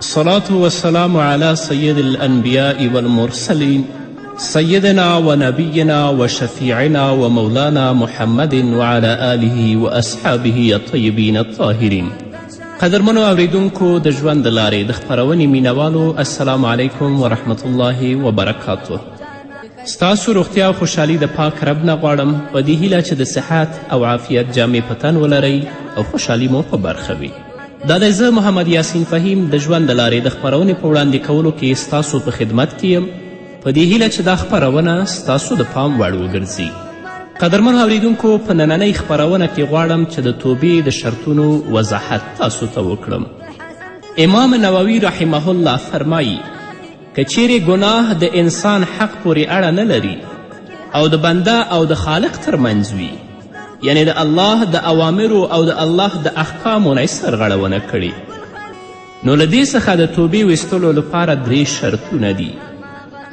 صلاة والسلام على سيد الأنبياء والمرسلين سيدنا ونبينا وشفيعنا ومولانا محمد وعلى آله وأصحابه الطيبين الطاهرين قدرمنو اوریدونکو د ژوند د لارې د خپرونې مینوالو السلام علیکم ورحمت الله وبرکاته ستاسو روغتیا او خوشحالی د پاک رب نه غواړم په دې هیله چې د صحت او عافیت جامې په تن ولرئ او خوشحالی مو په برخه وي دا دی زه محمد یاسین فهیم د ژوند د لارې د خپرونې په وړاندې کولو کې ستاسو په خدمت کې یم په دې هیله چې دا خپرونه ستاسو د پام وړ وګرځي قدرمن اوریدونکو په نننۍ خپرونه کې غواړم چې د توبې د شرطونو وضاحت تاسو ته وکړم امام نووي رحمه الله فرمایی که چیرې ګناه د انسان حق پورې اړه نه لري او د بنده او د خالق ترمنځ وي یعنی د الله د اوامرو او د الله د احکامو نه سرغړونه کړي نو له دې څخه د توبې ویستلو لپاره درې شرطونه دي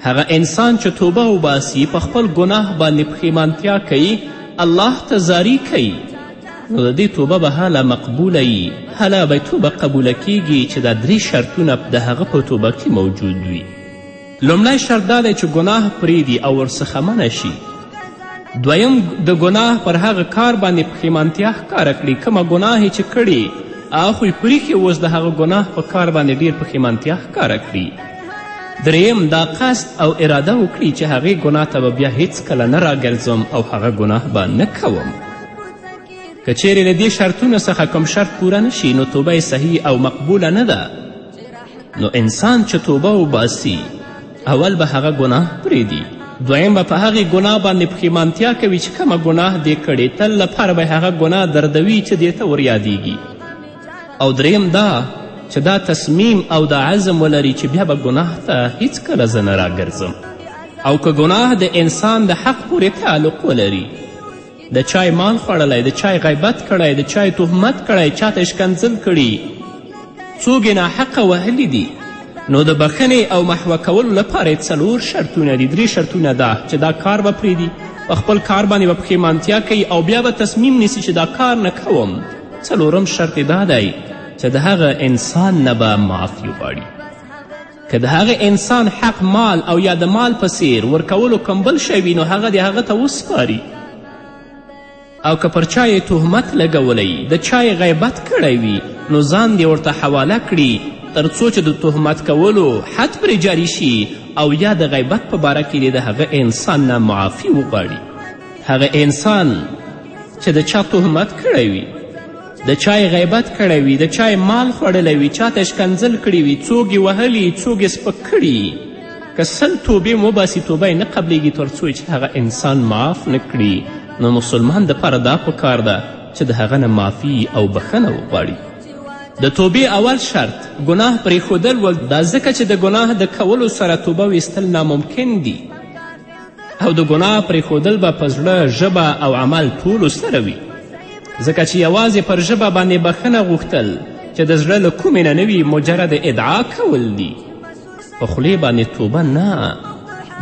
هغه انسان چې توبه وباسي په خپل ګناه باندې پښیمانتیا کوي الله ته زاری کوي نو د دې توبه به هله مقبوله یي هله به توبه قبوله کیږي چې دا درې شرطونه د هغه په توبه کې موجود وي لومړی شرط دا دی چې ګناه پرېږدي او ورڅخه منع شي دویم د ګناه پر هغه کار باندې پښیمانتیا ښکاره کړي کومه ګناه یې چې کړې خو یې پریښې اوس د هغه ګناه په کار باندې ډیر پښیمانتیا ښکاره کړي دریم دا قصد او اراده وکړي چې هغې ګناه ته به بیا هیڅکله نه راګرځم او هغه ګناه به نه کوم که چیرې له دې شرطونو څخه کوم شرط پوره نشي نو توبه صحیح او مقبوله نه ده نو انسان چې توبه وباسي اول به هغه ګناه پرېږدي دویم به په هغې ګناه باندې پښیمانتیا کوي چې کومه ګناه دې کړې تل لپاره به هغه ګناه دردوي چې دې ته وریادیږي او دریم دا چې دا تصمیم او دا عزم ولري چې بیا به ګناه ته هیڅکله زه نه راګرځم او که ګناه د انسان د حق پورې تعلق ولري د چای مال خوړلی د چای غیبت کړی د چای تهمت کړی چاته ښکنځل کړي څوک یې ناحقه وهلي دي نو د بخښنې او محوه کولو لپاره یې څلور شرطونه دي درې شرطونه ده چې دا کار به پرېږدي په خپل کار باندې به پښېمانتیا کوي او بیا به تصمیم نیسي چې دا کار نه کوم څلورم شرط یې دا دی چې د هغه انسان نه به معافي غواړي که د هغه انسان حق مال او یا د مال په څیر ورکولو کوم بل شی وي نو هغه د هغه ته وسپاري او که پر چا یې تهمت لګولی د چا یې غیبت کړی وي نو ځان دې ورته حواله کړي تر څو چې د تهمت کولو حد پرې جاري شي او یا د غیبت په باره کې دې د هغه انسان نه معافي وغواړي هغه انسان چې د چا تهمت کړی وي د چا یې غیبت کړی وي د چا یې مال خوړلی وي چا ته ښکنځل کړي وي څوک یې وهلي څوک یې سپک کړي که سل توبې هم وباسي توبه یې نه قبلیږي تر څو چې هغه انسان معاف نه کړي نو مسلمان دپاره دا پکار ده چې د هغه نه معافي او بښنه وغواړي د توبې اول شرط ګناه پرېښودل ول دا ځکه چې د ګناه د کولو سره توبه ویستل ناممکن دي او د ګناه پرېښودل به په زړه ژبه او عمل ټولو سره وي ځکه چې یوازې پر ژبه باندې بخښنه غوښتل چې د زړه له کومې نه نه وي مجرد ادعا کول دي په خولې باندې توبه نه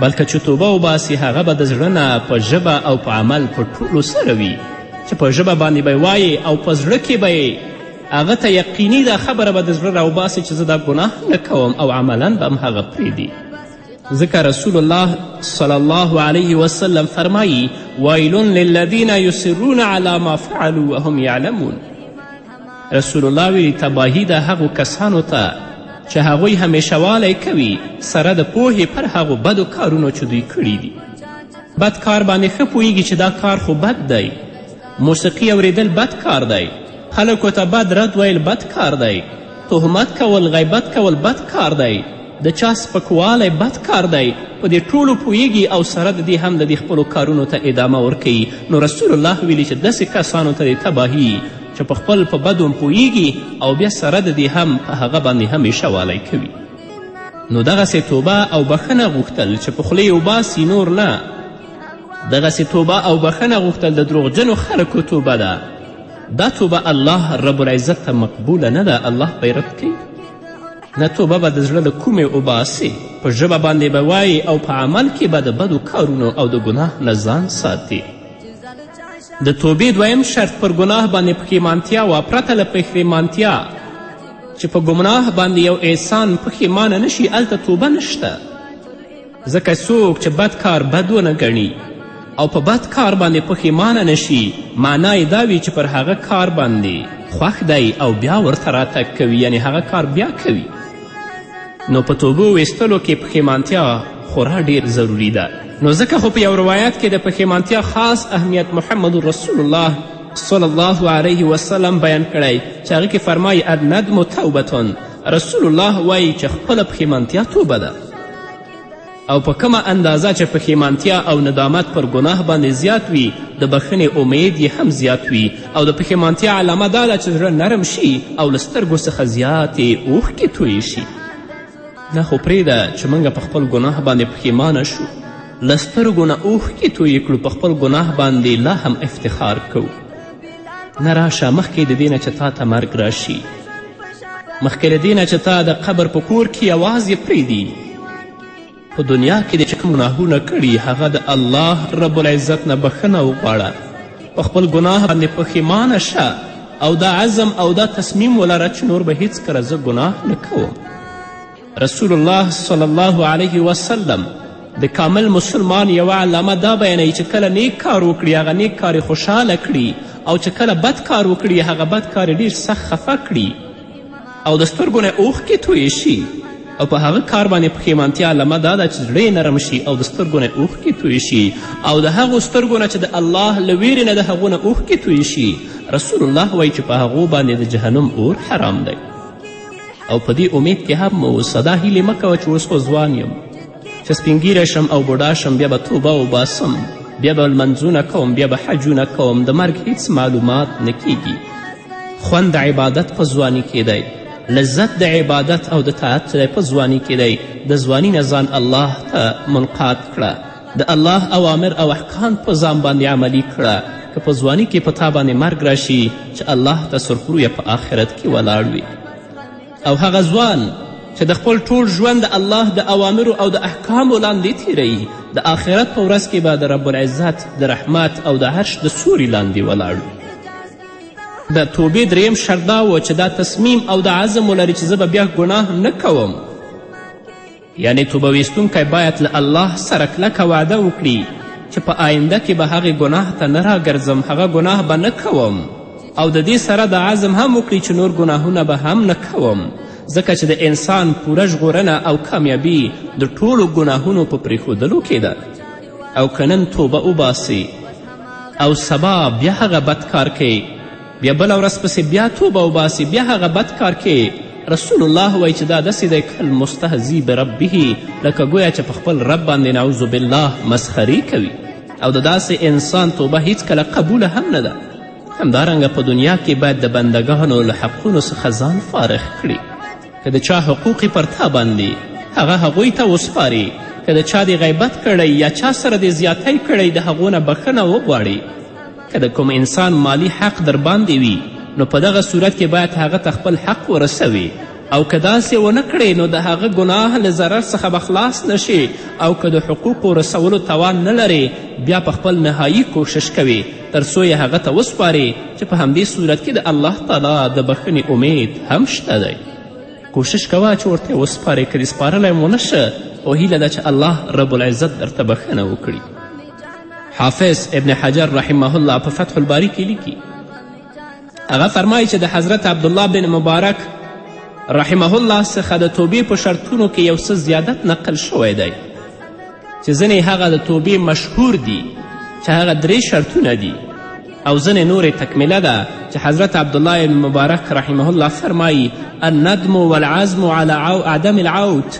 بلکه چې توبه وباسي هغه به د زړه نه په ژبه او په عمل په ټولو سره وي چې په ژبه باندې به وایې او په زړه کې به یې هغه ته یقیني دا خبره به د زړه راوباسي چې زه دا ګناه نه کوم او عملا به هم هغه پرېږدي ځکه رسول الله صلی الله علیه وسلم فرمایی ویل للذین یسرون علی ما فعلوا وهم یعلمون رسول الله ویلي تباهي ده هغو کسانو ته چې هغوی همیشهوالی کوي سره د پوهې پر هغو بدو کارونو چې دوی کړي دي بد کار باندې ښه پوهیږي چې دا کار خو بد دی موسیقي اوریدل بد کار دی خلکو ته بد رد ویل بد کار دی تهمت کول غیبت کول بد کار دی د چا سپکوالی بد کار دی په دې ټولو پوهیږي او سره د دې هم د دې خپلو کارونو ته ادامه ورکوي نو رسول الله ویلي چې داسې کسانو ته د تباهي چې په خپل په بدو پوهیږي او بیا سره د دې هم په هغه باندې همیشه والی کوي نو دغسې توبه او بخښنه غوښتل چې په خوله یې وباسي نور نه دغسې توبه او بخښنه غوښتل د دروغجنو خلکو توبه ده دا توبه الله رب العزت ته مقبوله نه ده الله پیرت کوي نه توبه به د زړه له کومې وباسې په ژبه باندې به وایې او په عمل کې به د بدو کارونو او د ګناه نه ځان ساتې د توبې دویم شرط پر ګناه باندې پښیمانتیا وه پرته له پښیمانتیا چې په ګمناه باندې یو احسان پښیمانه نشي هلته توبه نشته ځکه څوک چې بد کار بد ونه ګڼي او په بد کار باندې پښیمانه نشي معنا یې دا وي چې پر هغه کار باندې خوښ دی او بیا ورته راتګ کوي یعنی هغه کار بیا کوي نو په توبو ویستلو کې پښیمانتیا خورا ډیر ضروری ده نو ځکه خو په یو روایت کې د پښیمانتیا خاص اهمیت محمد رسول الله صلی الله علیه وسلم بیان کړی چې هغه کې فرمایي الندم توبتون رسول الله وایي چې خپله پښیمانتیا توبه ده او په کومه اندازه چې پښیمانتیا او ندامت پر ګناه باندې زیات وي د بخښنې امید یې هم زیات وي او د پښیمانتیا علامه دا ده چې زړه نرم شي او له سترګو څخه زیاتې اوښکې تویې شي دا خو پرېږده چې موږ په خپل ګناه باندې پښیمانه شو له سترګو نه اوښکې تویې کړو په خپل ګناه باندې لا هم افتخار کوو نه راشه مخکې د دې نه چې تا ته مرګ راشي مخکې له دې نه چې تا د قبر په کور کې یوازې پرېږدي په دنیا کې دې چې کوم ګناهونه کړي هغه د الله رب العزت نه بښنه وغواړه په خپل ګناه باندې پښیمانه شه او دا عزم او دا تصمیم ولره چې نور به هیڅکله زه ګناه نه کوم رسول الله صلی الله علیه وسلم د کامل مسلمان یوه علامه دا بیانوي چې کله نیک کار وکړي هغه نیک کار خوشحاله کړي او چې کله بد کار وکړي هغه بد کار ډیر سخت خفه کړي او د سترګو نه اوښکې تویې شي او په هغه کار باندې پښیمانتیا علامه دا ده چې زړه نرم شي او د سترګو نه اوښکې تویې شي او د هغو سترګو نه چې د الله له ویرې نه د هغو نه اوښکې تویې شي رسول الله وایي چې په هغو باندې د جهنم اور حرام دی او په دې امید کې هم مه اوسه دا هیلې مه کوه چې اوس خو ځوان یم چې سپینګیری شم او بوډا شم بیا به توبه وباسم بیا به لمنځونه کوم بیا به حجونه کوم د مرګ هیڅ معلومات نه کیږي خوند د عبادت په ځواني کې دی لذت د عبادت او د طاعت دی په ځواني کې دی د ځواني نه ځان الله ته منقاد کړه د الله اوامر او احکام په ځان باندې عملي کړه که په ځواني کې په تا باندې مرګ راشي چې الله ته سرخرویه په آخرت کې ولاړ وي او هغه ځوان چې د خپل ټول ژوند د الله د اوامرو او د احکامو لاندې تیروي د آخرت په ورځ کې به د رب العزت د رحمت او د عرش د سوري لاندې ولاړ وي د توبې دریم شرط دا و چې دا تصمیم او دا عزم ولري چې زه به بیا ګناه نه کوم یعنې توبه ویستونکی باید له الله سره کلکه وعده وکړي چې په آینده کې به هغې ګناه ته نه راګرځم هغه ګناه به نه کوم او د دې سره د عزم هم وکړي چې نور ګناهونه به هم نه کوم ځکه چې د انسان پوره ژغورنه او کامیابي د ټولو ګناهونو په پرېښودلو کې ده او که نن توبه وباسي او سبا بیا هغه بد کار کوي بیا بله ورځ پسې بیا توبه وباسي بیا هغه بد کار کې رسول الله وایي چې دا داسې دی کل مستهزی بربه لکه ګویا چې په خپل رب باندې نعوذ بالله مسخري کوي او د داسې انسان توبه هیڅکله قبوله هم نه ده همدارنګه په دنیا کې باید د بندګانو له حقونو څخه ځان فارغ کړي که د چا حقوقې پر تا باندې هغه هغوی ته وسپاري که د چا دې غیبت کړی یا چا سره دې زیاتی کړی د هغو نه بښنه وغواړي که د کوم انسان مالی حق در باندې وي نو په دغه صورت کې باید هغه ته خپل حق ورسوي او که داسې ونه کړې نو د هغه ګناه له ضرر څخه به خلاص نشي او که د حقوقو رسولو توان نه لرې بیا په خپل نهایی کوشش کوي تر څو یې هغه ته وسپارې چې په همدې صورت کې د الله تعالی د بښنې امید هم شته دی کوشش کوه چې ورته یې وسپارې که دې سپارلی هم ونه شه خو هیله ده چې الله رب العزت درته بښنه وکړي حافظ ابن حجر رحمه الله په فتح الباری کې لیکي هغه فرمایي چې د حضرت عبدالله بن مبارک رحمه الله څخه د توبې په شرطونو کې یو څه زیادت نقل شوی دی چې ځینې هغه د توبې مشهور دي چې هغه درې شرطونه دي او ځینې نورې تکمیله ده چې حضرت عبدالله ابن مبارک رحمه الله فرمایی الندم والعزم على عدم العود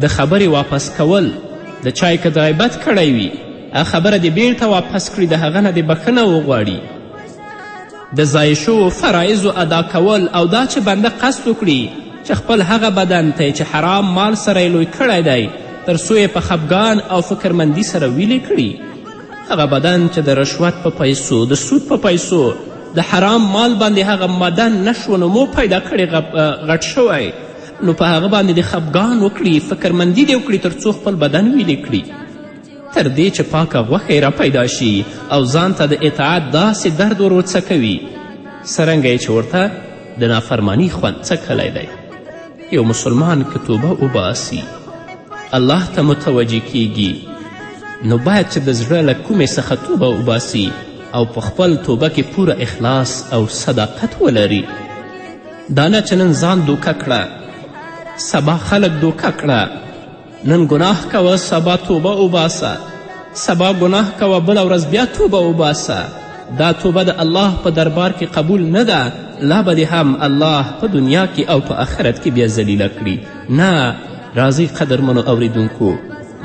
د خبرې واپس کول د چای که غیبت کړی وي هغه خبره دې بیرته واپس کړي د هغه نه دې بخښنه وغواړي د ضایع شوو فرایضو ادا کول او دا چې بنده قصد وکړي چې خپل هغه بدن ته چې حرام مال سره یې لوی کړی دی تر څو یې په خفګان او فکرمندي سره ویلې کړي هغه بدن چې د رشوت په پیسو د سود په پیسو د حرام مال باندې هغه مدن نشو نمو پیدا کړی غټ شوی نو په هغه باندې دې خپګان وکړي فکرمندي دې وکړي تر څو خپل بدن ویلې کړي تر دې چې پاکه غوښه یې راپیدا شي او ځان ته د اطاعت داسې درد ور وڅکوي څرنګه یې چې ورته د نافرمانی خوند څکلی دی یو مسلمان که توبه وباسي الله ته متوجه کیږي نو باید چې د زړه له کومې څخه توبه وباسي او په خپل توبه کې پوره اخلاص او صداقت ولري دانه چې نن ځان دوکه کړه سبا خلک دوکه کړه نن ګناه کوه سبا توبه وباسه سبا ګناه کوه بله ورځ بیا توبه وباسه دا توبه د الله په دربار کې قبول نه ده لا به دې هم الله په دنیا کې او په آخرت کې بیا ذلیله کړي نه راځئ قدرمنو اوریدونکو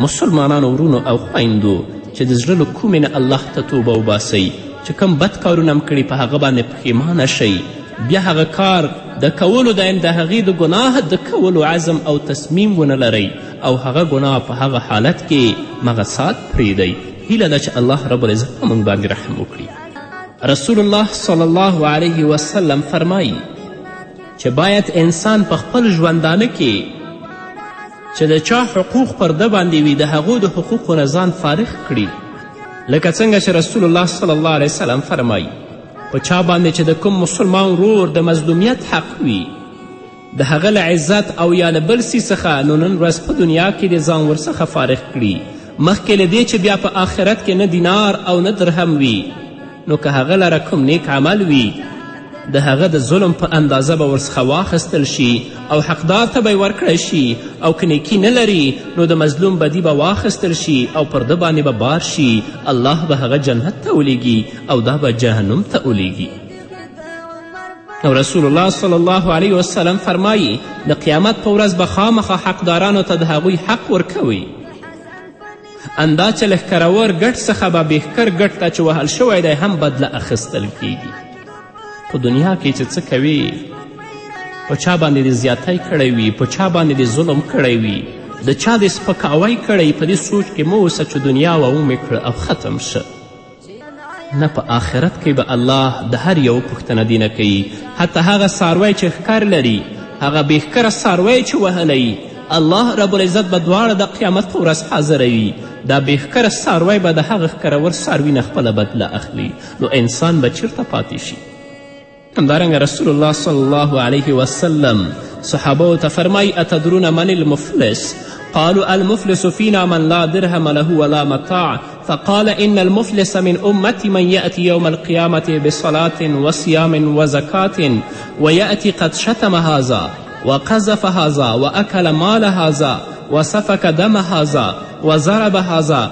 مسلمانانو ورونو او خویندو چې د زړه له کومې نه الله ته توبه وباسئ چې کوم بد کارونه هم کړي په هغه باندې پښیمانه شئ بیا هغه کار د کولو د د هغې د ګناه د کولو عزم او تصمیم ونه لرئ او هغه ګناه په هغه حالت کې مغه سات پرېږدئ هیله ده چې الله رب العزت په موږ باندې رحم وکړي رسول الله صلی الله علیه وسلم فرمایی چې باید انسان په خپل ژوندانه کې چې د چا حقوق پر ده باندې وي د هغو د حقوقو نه ځان فارغ کړي لکه څنګه چې رسول الله صلی الله علیه وسلم فرمایي په چا باندې چې د کوم مسلمان ورور د مظلومیت حق وي د هغه له عزت او یا له بل سي څخه نو نن ورځ په دنیا کې د ځان ورڅخه فارغ کړي مخکې له دې چې بیا په آخرت کې نه دینار او نه درهم وي نو که هغه لره کوم نیک عمل وي د هغه د ظلم په اندازه به ورڅخه واخیستل شي او حقدار ته به یې ورکړی شي او که نیکي نه لري نو د مظلوم بدی به واخیستل شي او پر ده باندې به بار شي الله به هغه جنت ته ولیږي او دا به جهنم ته ولیږي او رسول الله صلی الله علیه وسلم فرمایی د قیامت په ورځ به خامخا حقدارانو ته د هغوی حق ورکوي اندا چې له ښکرور ګټ څخه به بهکر ګټ ته چې وهل شوی دی هم بدله اخیستل کیږي په دنیا کې چې څه کوي په چا باندې دې زیاتی کړی وي په چا باندې دې ظلم کړی وي د چا دې سپکاوی کړی په دې سوچ کې مه اوسه چې دنیا وه ومې کړه او ختم شه نه په آخرت کې به الله د هر یو پوښتنه دینه کوي حتی هغه څاروی چې ښکر لري هغه بېښکره څاروی چې وهلی الله رب العزت به دواړه د قیامت په ورځ حاضروي دا بېښکره څاروی به د هغه ښکرور څاروي نه خپله بدله اخلي نو انسان به چیرته پاتې شي همدارنګه رسول الله صلی الله علیه وسلم صحابو ته فرمای اتدرون من المفلس قالوا المفلس فينا من لا درهم له ولا متاع فقال إن المفلس من أمتي من يأتي يوم القيامة بصلاة وصيام وزكاة ويأتي قد شتم هذا وقذف هذا وأكل مال هذا وسفك دم هذا وضرب هذا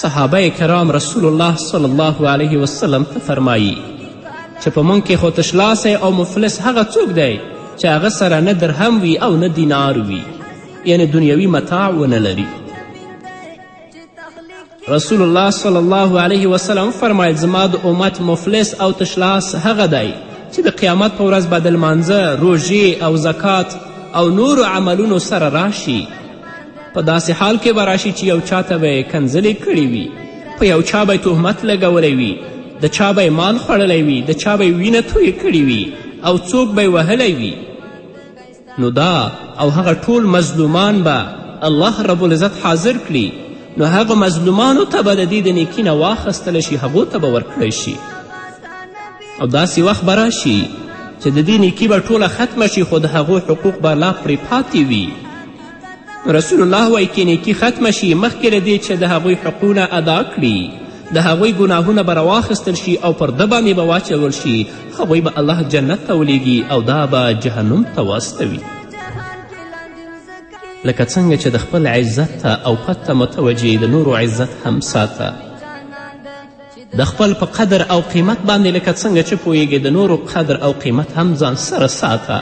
صحابه کرام رسول الله صلی الله علیه وسلم ته فرمایی چې په موږ کې خو تشلاسی او مفلس هغه څوک دی چې هغه سره نه درهم وي او نه دینار وي یعنی دنیوي متاع ونه لري رسول الله صلی الله علیه وسلم فرمایل زما د امت مفلس او تشلاس هغه دی چې د قیامت په ورځ به د لمانځه روژې او زکات او نورو عملونو سره راشي په داسې حال کې به راشي چې یو چا ته به یې کنځلې کړې وي په یو چا به تهمت لګولی وي د چا به مال خوړلی وي د چا به وینه تویې کړې وي او څوک به وهلی وي نو دا او هغه ټول مظلومان به الله رب العزت حاضر کړي نو هغه مظلومانو ته به د دې د نیکي نه واخیستل شي هغو ته به ورکړی شي او داسې وخت به راشي چې د دې نیکي به ټوله ختمه شي خو د هغو حقوق به لا پرې پاتې وي رسول الله وایي که نیکي ختمه شي مخکې له دې چې د هغوی حقونه ادا کړي د هغوی ګناهونه به راواخیستل شي او پر ده باندې به واچول شي هغوی به الله جنت ته ولیږي او دا به جهنم ته واستوي لکه څنګه چې د خپل عزت ته او پت ته متوجه د نورو عزت هم ساته د خپل په قدر او قیمت باندې لکه څنګه چې پوهیږې د نورو قدر او قیمت هم ځان سره ساته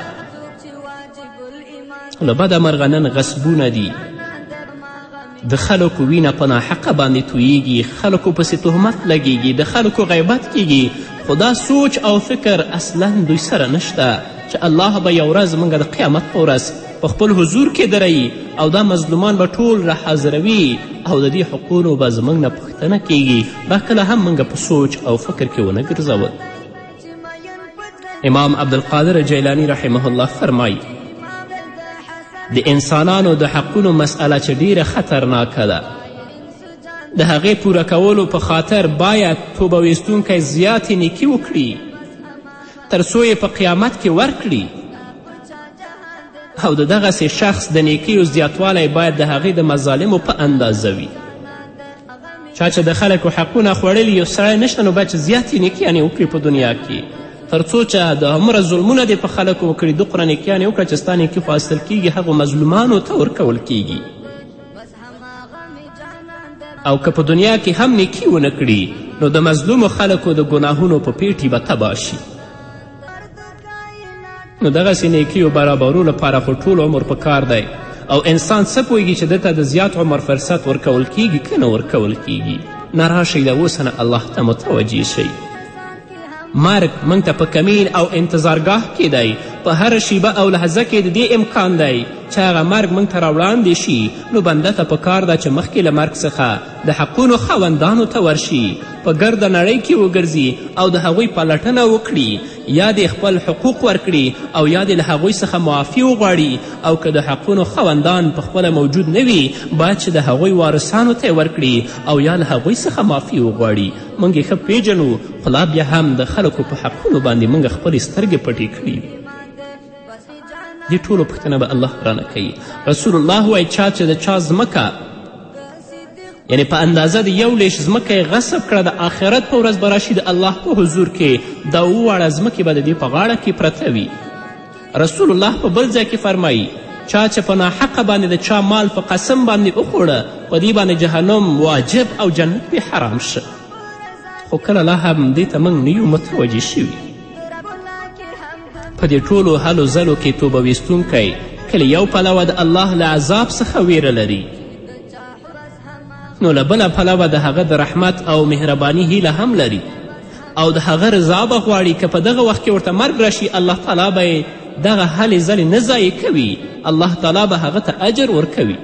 له بده مرغه نن غصبونه دي د خلکو وینه په ناحقه باندې توییږي خلکو پسې تهمت لګیږي د خلکو غیبت کیږي خو دا سوچ او فکر اصلا دوی سره نشته چې الله به یو ورځ موږ د قیامت په ورځ په خپل حضور کې دروي او دا مظلومان به ټول را حاضروي او د دې حقونو به زموږ نه پوښتنه کیږي دا کله هم موږ په سوچ او فکر کې ونه ګرځول امام عبدالقادر جیلانی رحمه الله فرمایي د انسانانو د حقونو مسئله چې ډیره خطرناکه ده د هغې پوره کولو په خاطر باید توبه ویستونکی زیاتې نیکي وکړي تر څو یې په قیامت کې ورکړي او د دغسې شخص د نیکیو زیاتوالی باید د هغې د مظالمو په اندازه وي چا چې د خلکو حقونه خوړلي یو سړی نشته نو باید چې زیاتې نیکیانې وکړي په دنیا کې تر څو چې د هومره ظلمونه دې په خلکو وکړي دوقره نیکیانې وکړه چې ستا نیکي خو حاصل کیږي هغو مظلومانو ته ورکول کیږي او که په دنیا کې هم نیکی ونه کړي نو د مظلومو خلکو د ګناهونو په پیټي به تباه شي نو دغسې نیکیو برابرو لپاره خو ټول عمر په کار دی او انسان څه پوهیږي چې ده ته د زیات عمر فرصت ورکول کیږي که نه ورکول کیږي نه راشئ له اوسه نه الله ته متوجه شئ مرګ موږ ته په کمین او انتظارګاه کې دی په هره شیبه او لحظه کې د دې امکان دی چې هغه مرګ موږ ته راوړاندې شي نو بنده ته پکار ده چې مخکې له مرګ څخه د حقونو خاوندانو ته ورشي په ګرده نړۍ کې وګرځي او د هغوی پلټنه وکړي یا دې خپل حقوق ورکړي او یا دې له هغوی څخه معافي وغواړي او که د حقونو خاوندان په خپله موجود نه وي باید چې د هغوی وارثانو ته ورکړي او یا له هغوی څخه معافي وغواړي موږ یې ښه پیژنو خو لا بیا هم د خلکو په حقونو باندې موږ خپلې سترګې پټې کړي وي دې ټولو پوښتنه به الله رانه کوي رسول الله وایي چا چې د چا ځمکه یعنې په اندازه د یو لیش ځمکه یې غصب کړه د آخرت په ورځ به راشي د الله په حضور کې دا اوواړه ځمکې به د دې په غاړه کې پرته وي رسول الله په بل ځای کې فرمایي چا چې په ناحقه باندې د چا مال په قسم باندې وخوړه په دې باندې جهنم واجب او جنت پې حرام شه خو کله لا هم دې ته موږ نه یو متوجه شوي په دې ټولو هلو ځلو کې توبه ویستونکی کله یو پلوه د الله له عذاب څخه ویره لري نو له بله پلوه د هغه د رحمت او مهرباني هیله هم لري او د هغه رضا به غواړي که په دغه وخت کې ورته مرګ راشي الله تعالی به یې دغه هلې ځلې نه ضایع کوي الله تعالی به هغه ته اجر ورکوي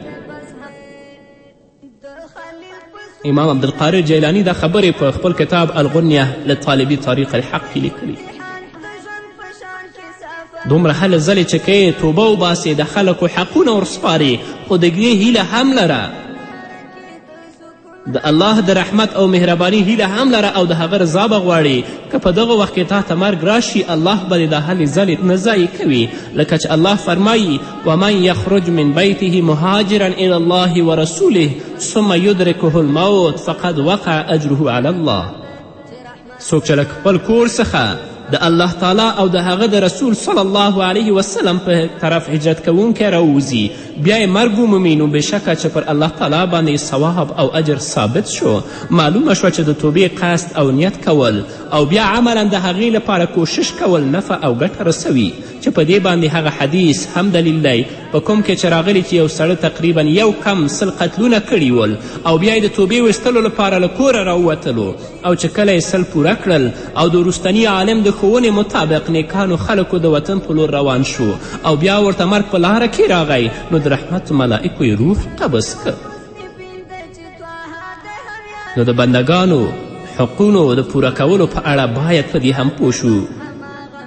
امام عبدالقارر جیلانی دا خبرې په خپل کتاب الغنیه لطالبي طریق الحق کې لیکلي دومره هله ځلې چې که توبه وباسې د خلکو حقونه ورسپارې خو د دې هیله هم لره د الله د رحمت او مهرباني هیله هم لره او د هغه رضا به غواړي که په دغه وخت کې تا ته مرګ راشي الله به دې دا هلې ځلې نه ضایع کوي لکه چې الله فرمایي ومن یخرج من بیته مهاجرا الی الله ورسوله ثم یدرکه الموت فقد وقع اجره علی الله څوک چې له خپل کور څخه د الله تعالی او د هغه د رسول صلی الله علیه وسلم په طرف هجرت کوونکی راووځي بیا یې مرګ ومومي نو بېشکه چې پر الله تعالی باندې ثواب او اجر ثابت شو معلومه شوه چې د توبې قصد او نیت کول او بیا عملا د هغې لپاره کوشش کول نفع او ګټه رسوي چې په دې باندې هغه حدیث هم دلیل دی په کوم کې چې راغلی چې یو سړی تقریبا یو کم سل قتلونه کړي ول او بیا د توبې ویستلو لپاره له کوره راووتلو او چې کله یې سل پوره کړل او د وروستني عالم د ښوونې مطابق نیکانو خلکو د وطن په لور روان شو او بیا ورته مرګ په لاره کې راغی نو د رحمت ملائکو یې روح قبض که نو د بندګانو حقونو د پوره کولو په اړه باید په دې هم پوه شو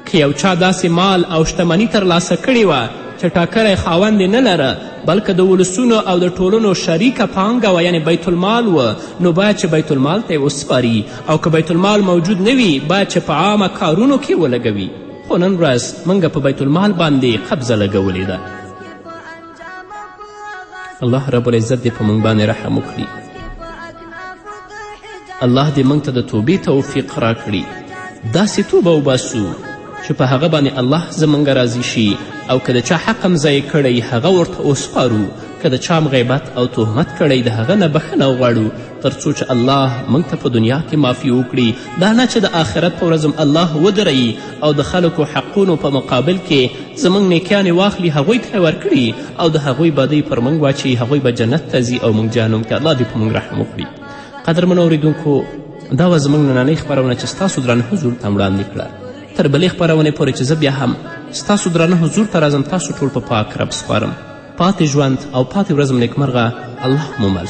که یو چا داسې مال او شتمني ترلاسه کړې وه چې ټاکلی خاوند یې نه لره بلکه د ولسونو او د ټولنو شریکه پانګه وه یعنې بیت المال و نو باید چې بیت المال ته یې وسپاري او که بیت المال موجود نه وي باید چې په عامه کارونو کې ولګوي خو نن ورځ موږ په بیت المال باندې قبضه لګولې ده الله رب العزت دې په موږ باندې رحم وکړي الله دې موږ ته د توبې توفیق راکړي داسې توبه وباسو چې په هغه باندې الله زموږ راضي شي او که د چا حق هم ضایع کړی هغه ورته وسپارو که د چا هم غیبت او تهمت کړی د هغه نه بښنه وغواړو تر څو چې الله موږ ته په دنیا کې معافي وکړي دا نه چې د آخرت په ورځ الله ودروي او د خلکو حقونو په مقابل کې زموږ نیکیانې واخلي هغوی ته ورکړي او د هغوی بدۍ پر موږ واچوي هغوی به جنت ته ځي او موږ جهنم ته الله دې په موږ رحم وکړي قدرمنو اورېدونکو دا وه زموږ نننۍ خپرونه چې ستاسو درانه حضور ته وړاندې کړه تر بلې خپرونې پورې چې زه بیا هم ستاسو درانه حضور ته راځم تاسو ټول په پاک رب سپارم پاتې ژوند او پاتې ورځ مو نیکمرغه الله مو مل